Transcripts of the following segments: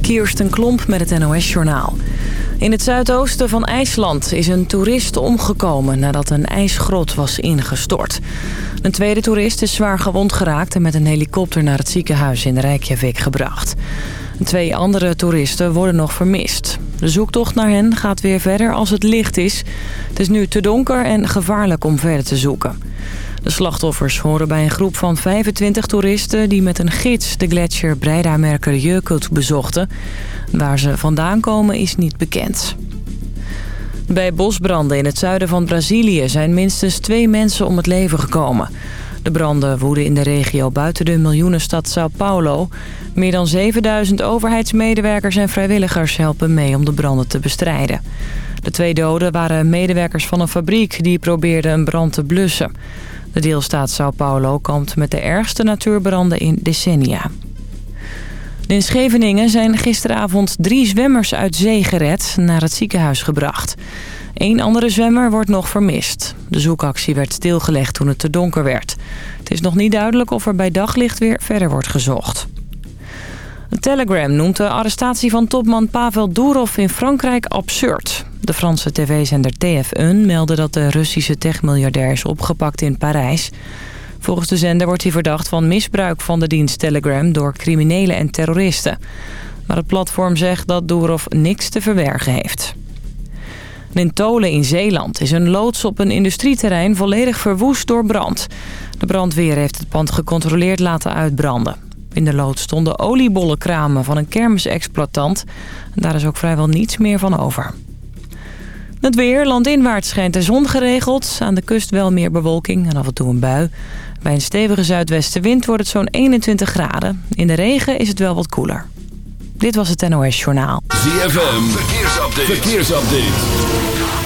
Kirsten Klomp met het NOS-journaal. In het zuidoosten van IJsland is een toerist omgekomen nadat een ijsgrot was ingestort. Een tweede toerist is zwaar gewond geraakt en met een helikopter naar het ziekenhuis in Reykjavik gebracht. Twee andere toeristen worden nog vermist. De zoektocht naar hen gaat weer verder als het licht is. Het is nu te donker en gevaarlijk om verder te zoeken. De slachtoffers horen bij een groep van 25 toeristen... die met een gids de gletsjer Breidamerker Jökult bezochten. Waar ze vandaan komen is niet bekend. Bij bosbranden in het zuiden van Brazilië zijn minstens twee mensen om het leven gekomen. De branden woeden in de regio buiten de miljoenenstad Sao Paulo. Meer dan 7000 overheidsmedewerkers en vrijwilligers helpen mee om de branden te bestrijden. De twee doden waren medewerkers van een fabriek die probeerden een brand te blussen. De deelstaat Sao Paulo kampt met de ergste natuurbranden in decennia. In Scheveningen zijn gisteravond drie zwemmers uit zee gered naar het ziekenhuis gebracht. Eén andere zwemmer wordt nog vermist. De zoekactie werd stilgelegd toen het te donker werd. Het is nog niet duidelijk of er bij daglicht weer verder wordt gezocht. Telegram noemt de arrestatie van topman Pavel Durov in Frankrijk absurd. De Franse tv-zender TF1 meldde dat de Russische techmiljardair is opgepakt in Parijs. Volgens de zender wordt hij verdacht van misbruik van de dienst Telegram door criminelen en terroristen. Maar het platform zegt dat Durov niks te verbergen heeft. In Tolen in Zeeland is een loods op een industrieterrein volledig verwoest door brand. De brandweer heeft het pand gecontroleerd laten uitbranden. In de loods stonden oliebollenkramen van een kermisexploitant. Daar is ook vrijwel niets meer van over. Het weer, landinwaarts schijnt de zon geregeld. Aan de kust wel meer bewolking en af en toe een bui. Bij een stevige zuidwestenwind wordt het zo'n 21 graden. In de regen is het wel wat koeler. Dit was het NOS Journaal. ZFM, verkeersupdate. verkeersupdate.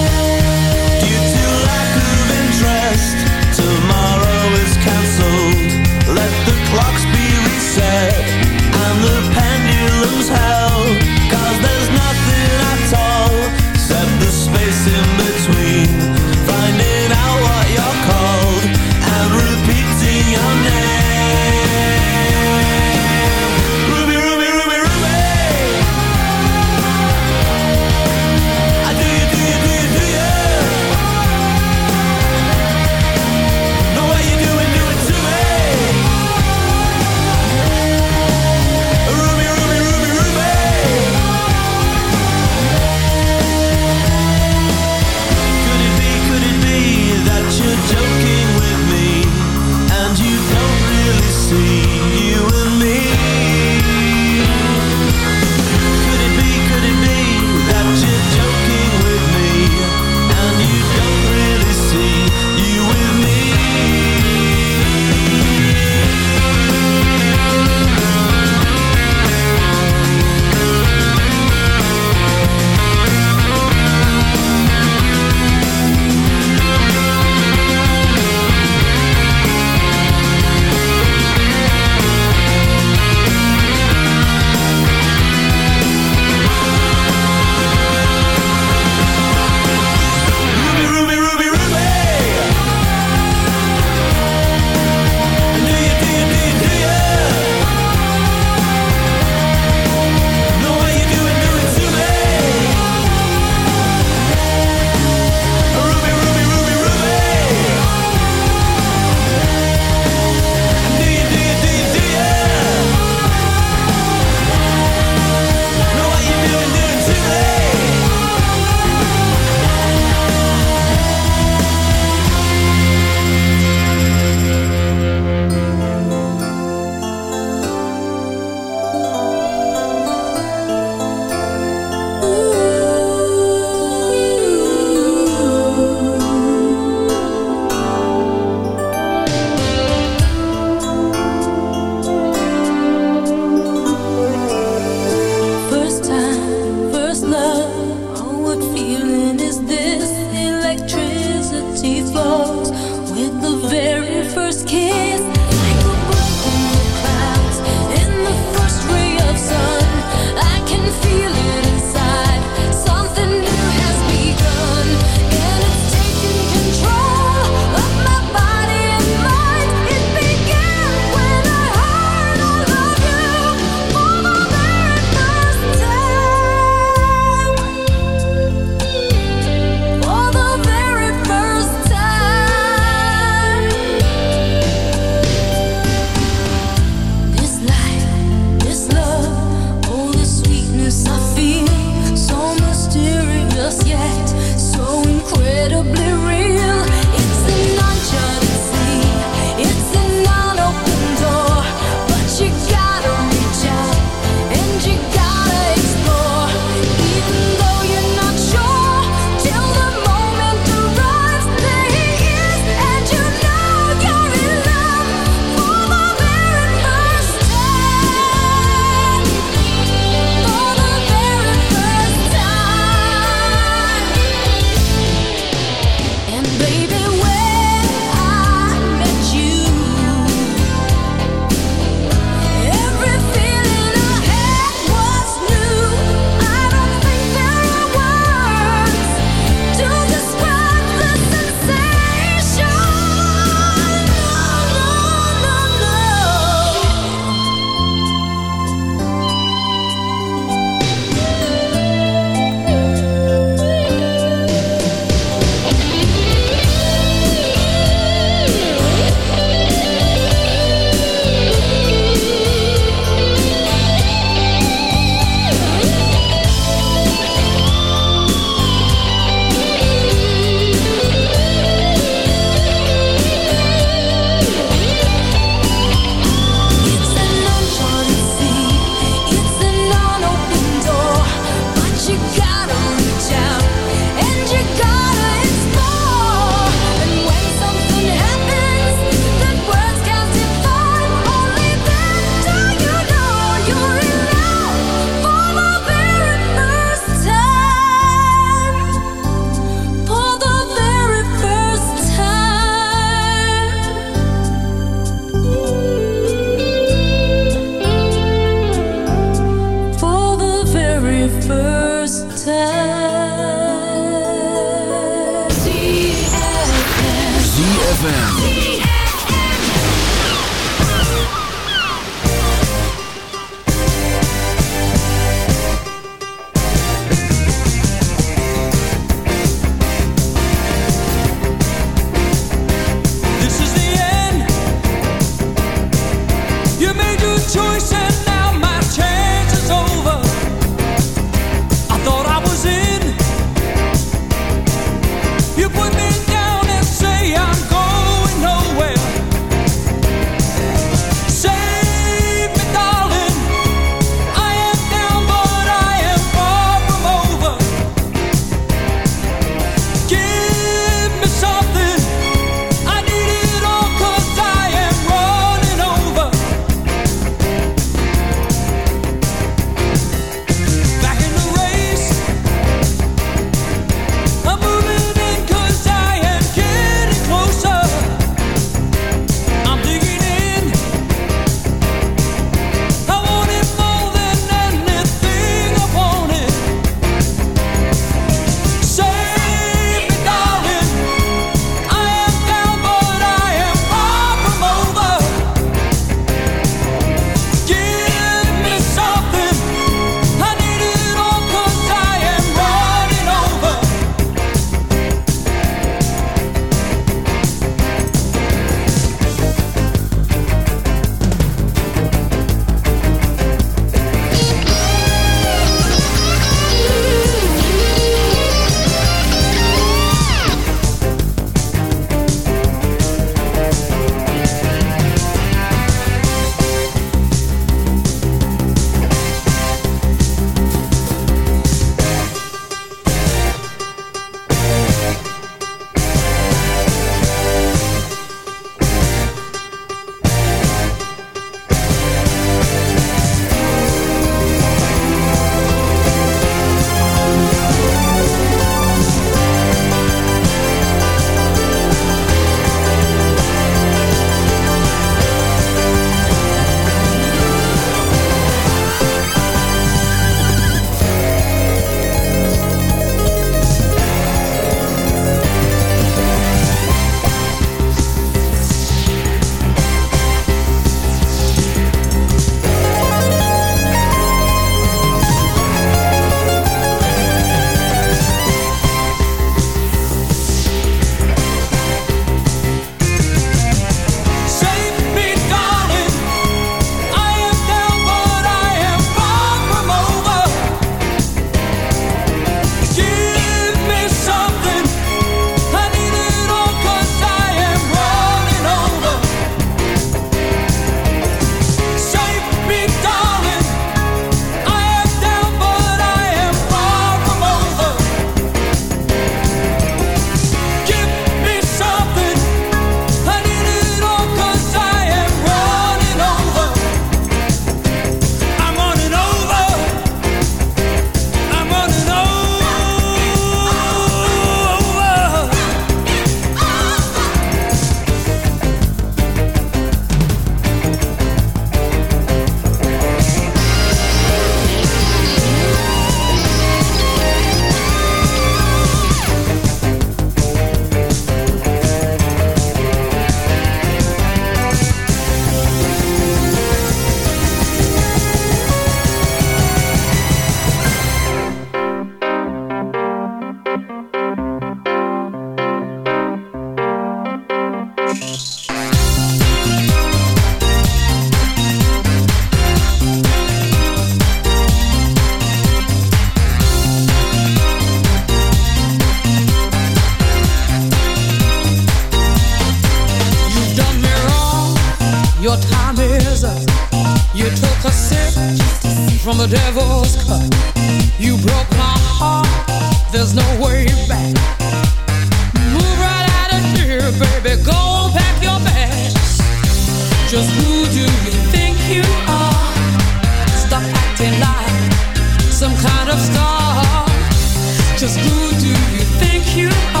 Nothing can stop me.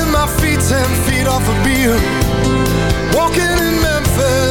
straight off a beer. Walking in Memphis.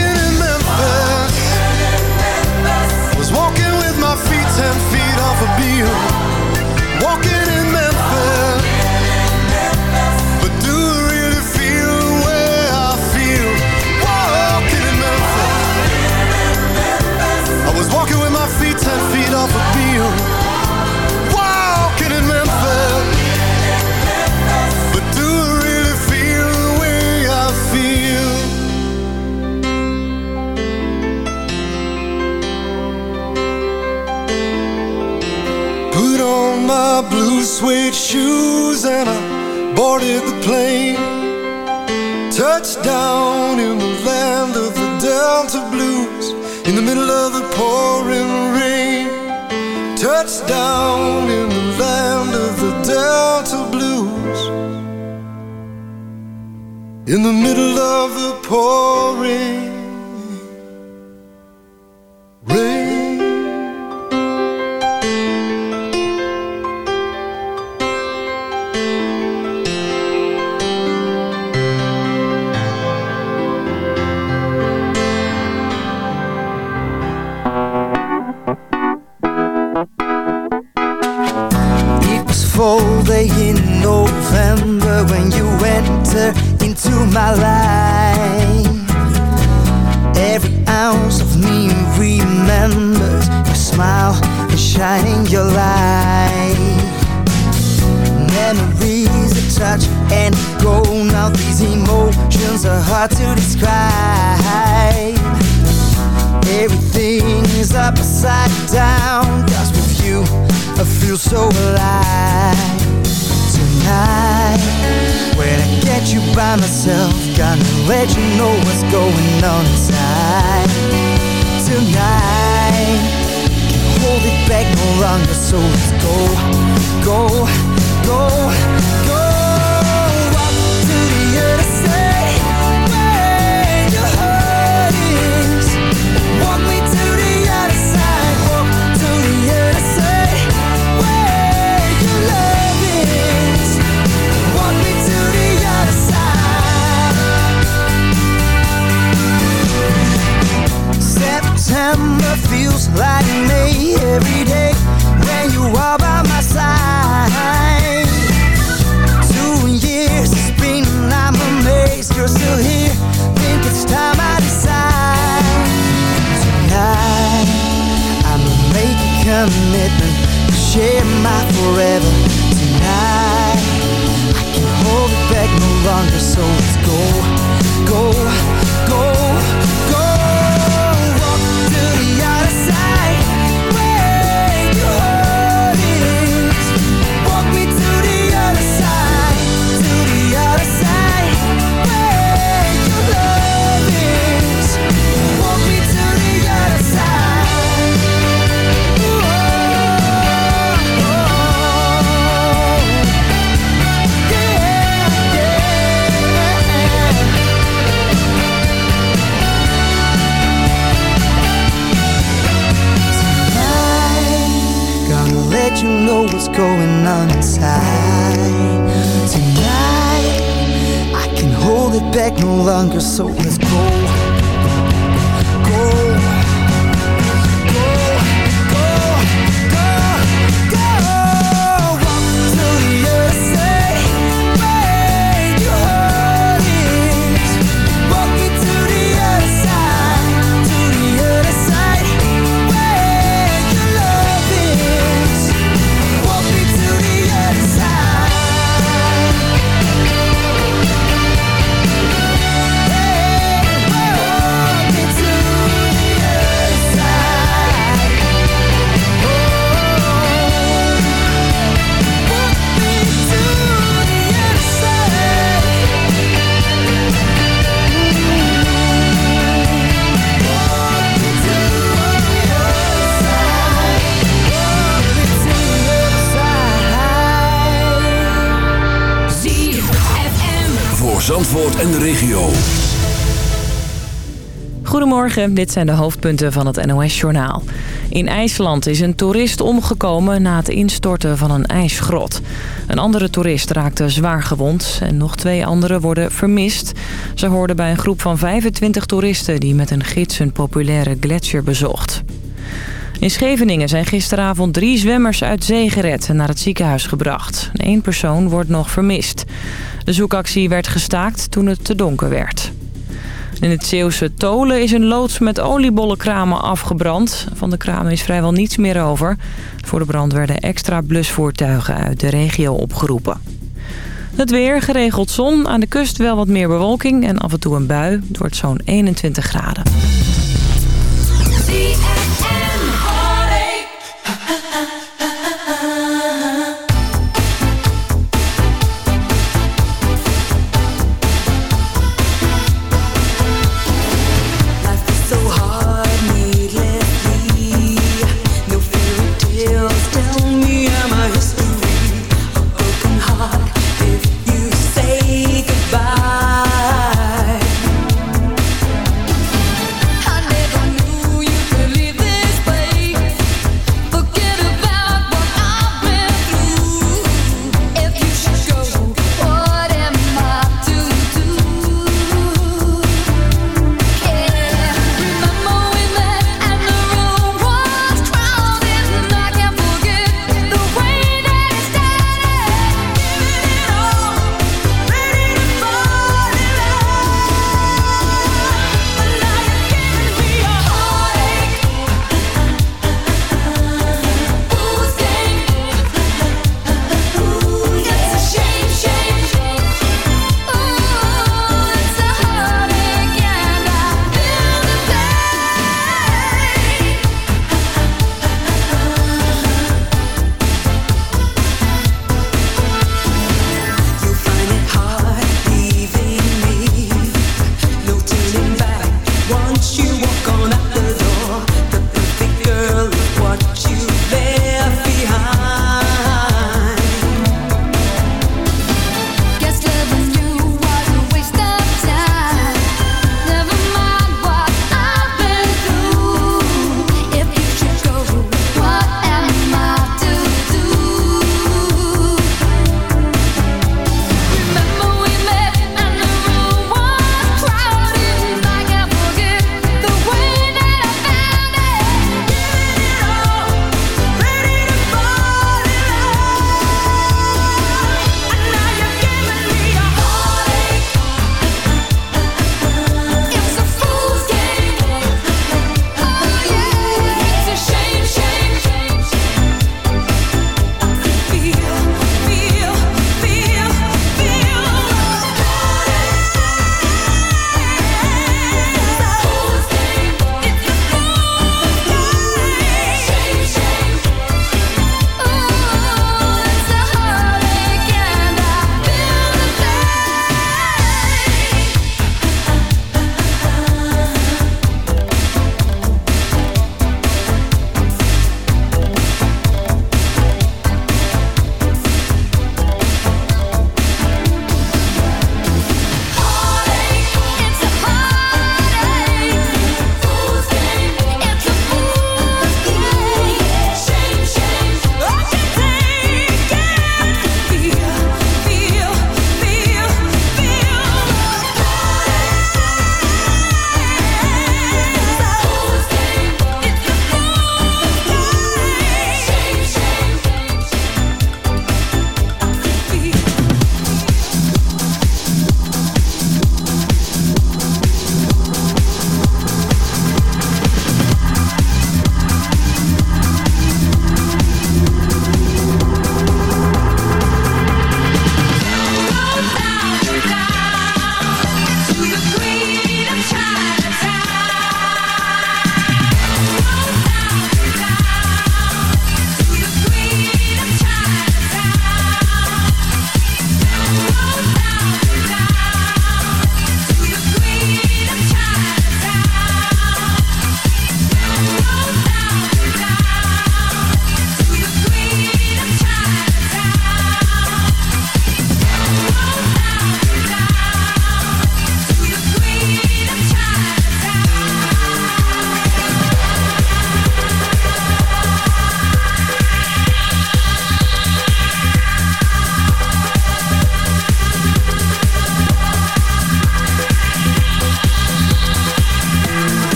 by myself. Gotta let you know what's going on inside. Tonight Can't hold it back no longer. So let's go, go, go, go. like me every day when you are by my side. Two years has been, I'm amazed you're still here. Think it's time I decide. Tonight, I'ma a commitment to share my forever. Tonight, I can't hold it back no longer, so let's go, go, go. back no longer so it's go. Dit zijn de hoofdpunten van het NOS-journaal. In IJsland is een toerist omgekomen na het instorten van een ijsgrot. Een andere toerist raakte zwaar gewond en nog twee anderen worden vermist. Ze hoorden bij een groep van 25 toeristen die met een gids een populaire gletsjer bezocht. In Scheveningen zijn gisteravond drie zwemmers uit zee gered en naar het ziekenhuis gebracht. Eén persoon wordt nog vermist. De zoekactie werd gestaakt toen het te donker werd. In het Zeeuwse Tolen is een loods met oliebollenkramen afgebrand. Van de kramen is vrijwel niets meer over. Voor de brand werden extra blusvoertuigen uit de regio opgeroepen. Het weer, geregeld zon, aan de kust wel wat meer bewolking en af en toe een bui. Het wordt zo'n 21 graden.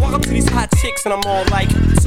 Walk up to these hot chicks and I'm all like,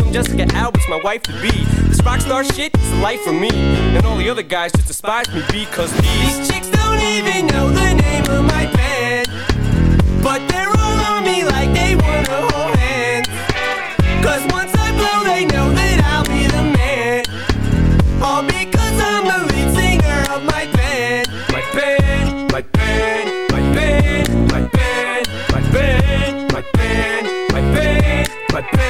I'm Jessica Alba's my wife to be. This rock star shit is the life for me. And all the other guys just despise me because these, these chicks don't even know the name of my band. But they're all on me like they wanna hold hands. Cause once I blow, they know that I'll be the man. All because I'm the lead singer of my band. My band, my band, my band, my band, my band, my band, my band, my band. My band.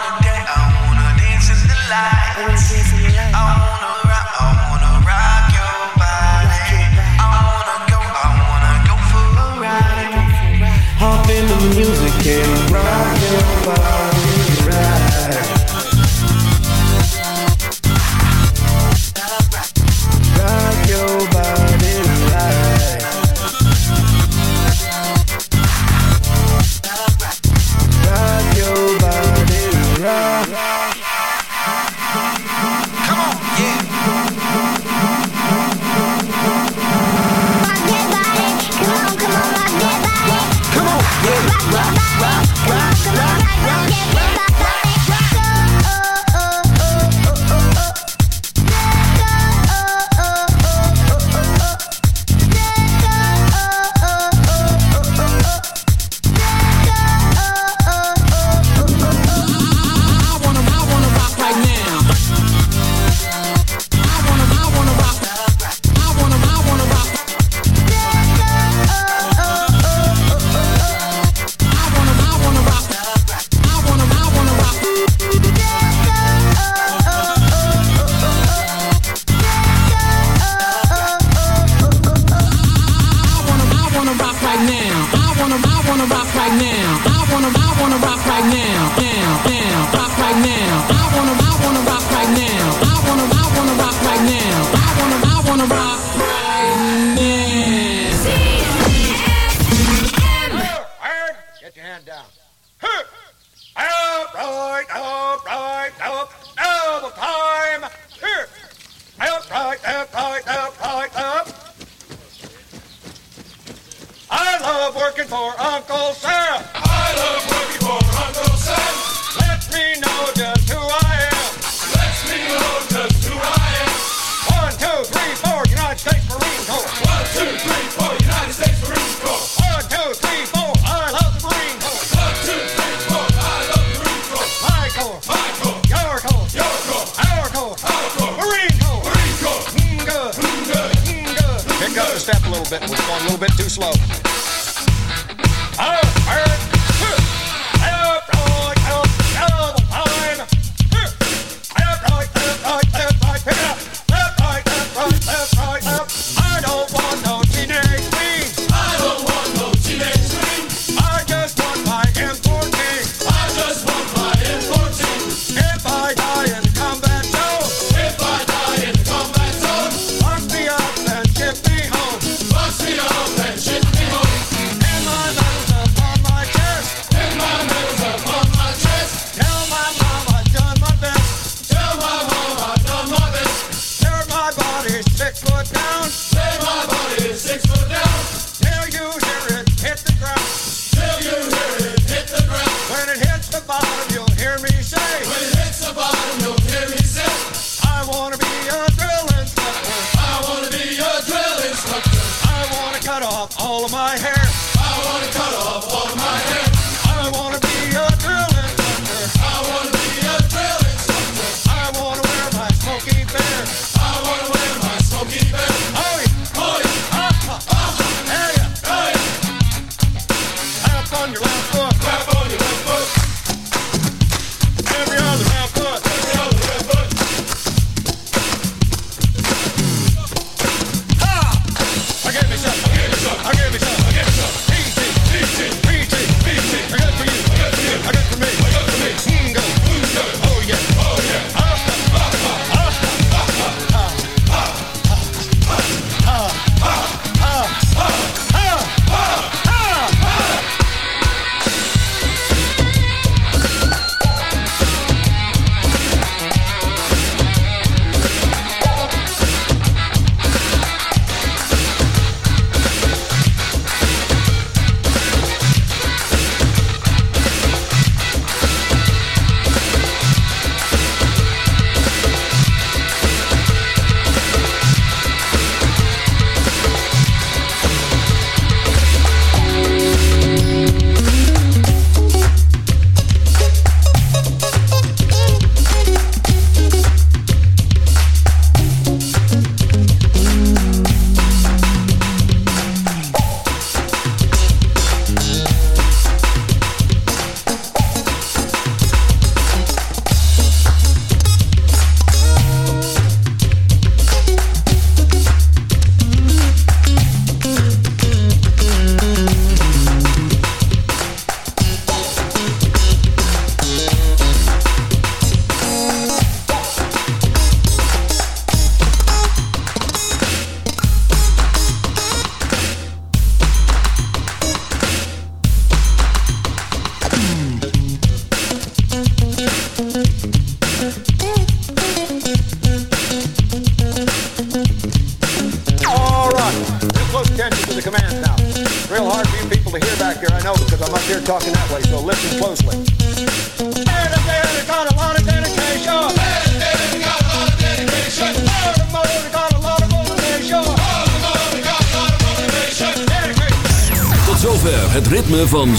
Yeah.